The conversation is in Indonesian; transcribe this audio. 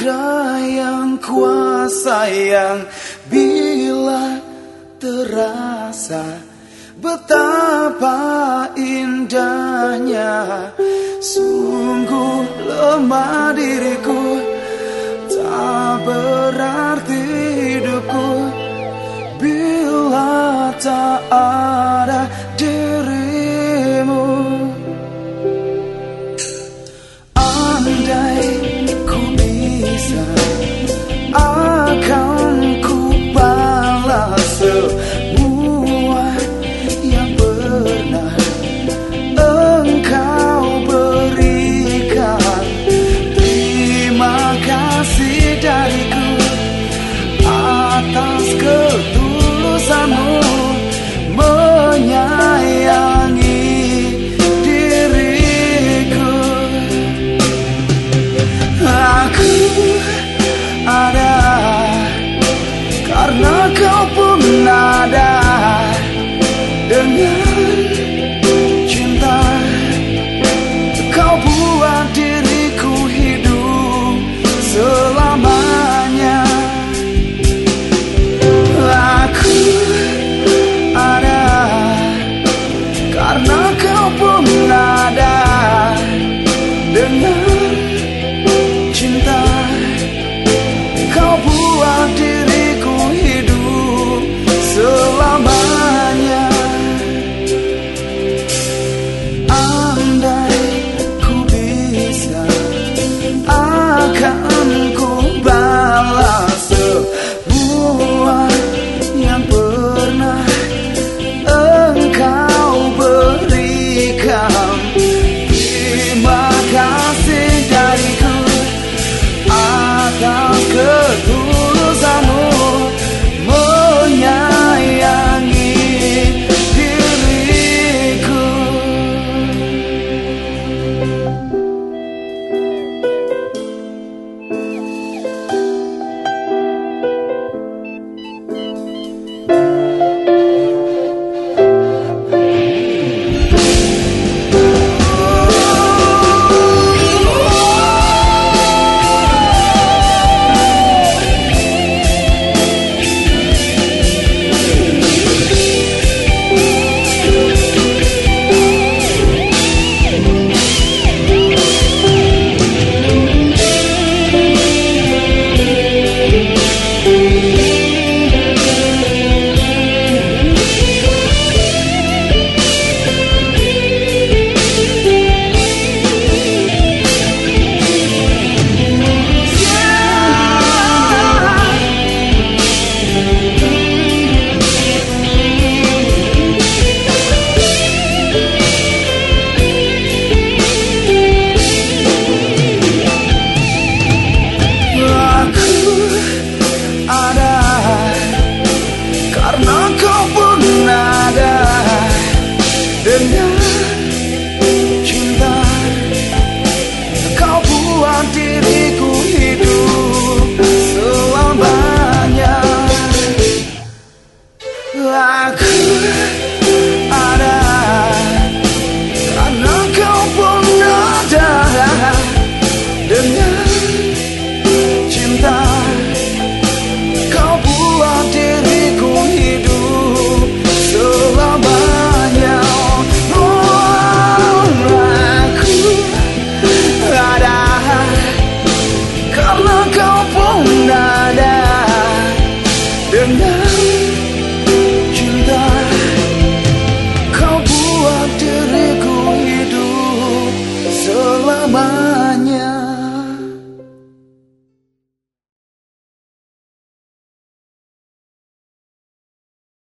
anugerah yang kuasa yang bila terasa betapa indahnya. Sungguh lemah diriku tak berarti hidupku bila tak ada Karena kau pemimpin 啊！哭。selamanya.